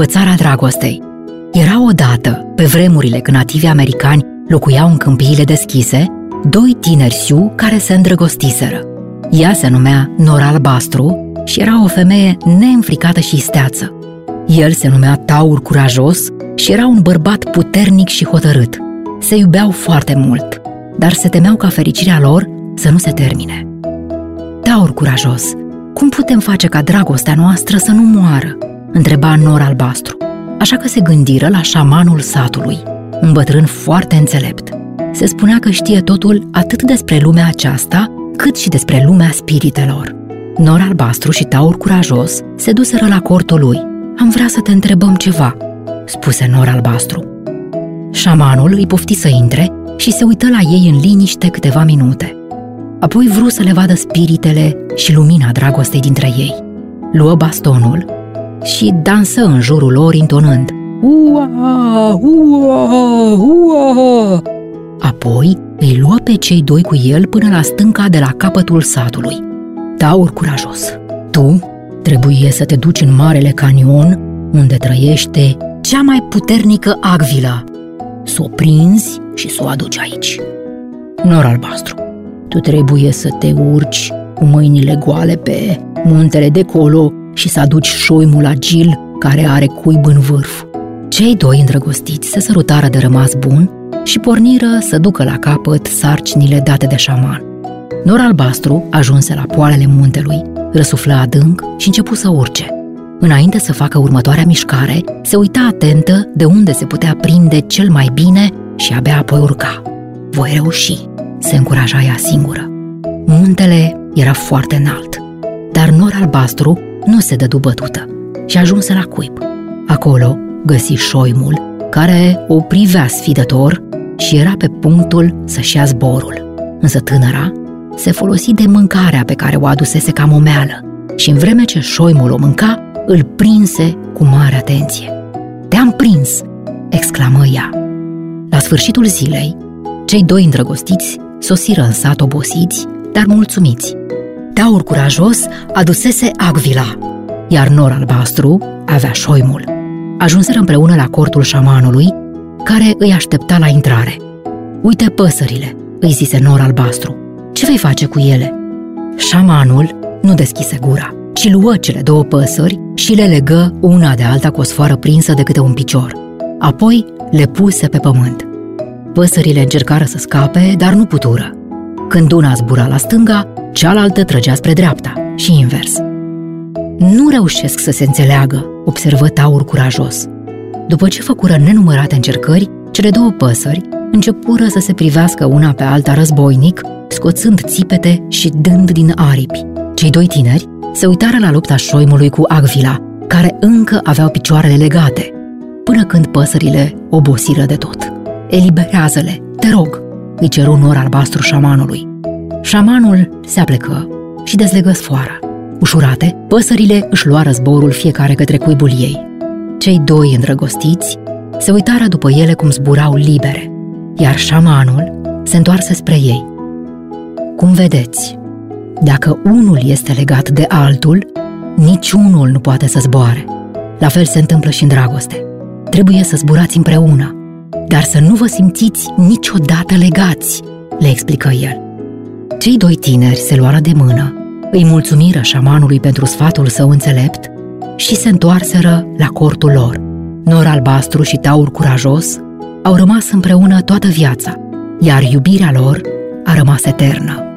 Învățarea dragostei Era odată, pe vremurile când nativii americani locuiau în câmpiile deschise, doi tineri siu care se îndrăgostiseră. Ea se numea Nora Albastru și era o femeie neînfricată și isteață. El se numea Taur Curajos și era un bărbat puternic și hotărât. Se iubeau foarte mult, dar se temeau ca fericirea lor să nu se termine. Taur Curajos, cum putem face ca dragostea noastră să nu moară? Întreba Nor Albastru. Așa că se gândiră la șamanul satului, un bătrân foarte înțelept. Se spunea că știe totul atât despre lumea aceasta, cât și despre lumea spiritelor. Nor albastru și taur curajos se duseră la cortul lui. Am vrea să te întrebăm ceva, spuse Nor albastru. Șamanul îi pofti să intre și se uită la ei în liniște câteva minute. Apoi vru să le vadă spiritele și lumina dragostei dintre ei. Luă bastonul și dansă în jurul lor intonând Ua, ua, ua. Apoi îi luă pe cei doi cu el până la stânca de la capătul satului. Taur curajos, tu trebuie să te duci în Marele Canion, unde trăiește cea mai puternică agvilă. Să o prinzi și să o aduci aici. Nor albastru, tu trebuie să te urci cu mâinile goale pe muntele de colo și să aduci șoimul agil care are cuib în vârf. Cei doi îndrăgostiți se sărutară de rămas bun și porniră să ducă la capăt sarcinile date de șaman. Nor albastru ajunse la poalele muntelui, răsuflă adânc și începu să urce. Înainte să facă următoarea mișcare, se uita atentă de unde se putea prinde cel mai bine și abia apoi urca. Voi reuși, se încuraja ea singură. Muntele era foarte înalt, dar nor albastru nu se dădu bătută și ajunse la cuib. Acolo găsi șoimul, care o privea sfidător și era pe punctul să-și ia zborul. Însă tânăra se folosi de mâncarea pe care o adusese ca momeală și în vreme ce șoimul o mânca, îl prinse cu mare atenție. Te-am prins!" exclamă ea. La sfârșitul zilei, cei doi îndrăgostiți sosiră în sat obosiți, dar mulțumiți. Taur curajos adusese Agvila, iar nor albastru avea șoimul. Ajunseră împreună la cortul șamanului, care îi aștepta la intrare. Uite păsările, îi zise nor albastru. Ce vei face cu ele? Șamanul nu deschise gura, ci luă cele două păsări și le legă una de alta cu o sfoară prinsă de câte un picior. Apoi le puse pe pământ. Păsările încercară să scape, dar nu putură. Când una zbura la stânga, cealaltă trăgea spre dreapta și invers. Nu reușesc să se înțeleagă, observă Taur curajos. După ce făcură nenumărate încercări, cele două păsări începură să se privească una pe alta războinic, scoțând țipete și dând din aripi. Cei doi tineri se uitară la lupta șoimului cu Agvila, care încă aveau picioarele legate, până când păsările obosiră de tot. Eliberează-le, te rog, îi ceru nor albastru șamanului. Șamanul se aplecă și dezlegă sfoara. Ușurate, păsările își luară zborul fiecare către cuibul ei. Cei doi îndrăgostiți se uitară după ele cum zburau libere, iar șamanul se întoarse spre ei. Cum vedeți, dacă unul este legat de altul, niciunul nu poate să zboare. La fel se întâmplă și în dragoste. Trebuie să zburați împreună, dar să nu vă simțiți niciodată legați, le explică el. Cei doi tineri se luară de mână, îi mulțumiră șamanului pentru sfatul său înțelept și se întoarseră la cortul lor. Nor albastru și taur curajos au rămas împreună toată viața, iar iubirea lor a rămas eternă.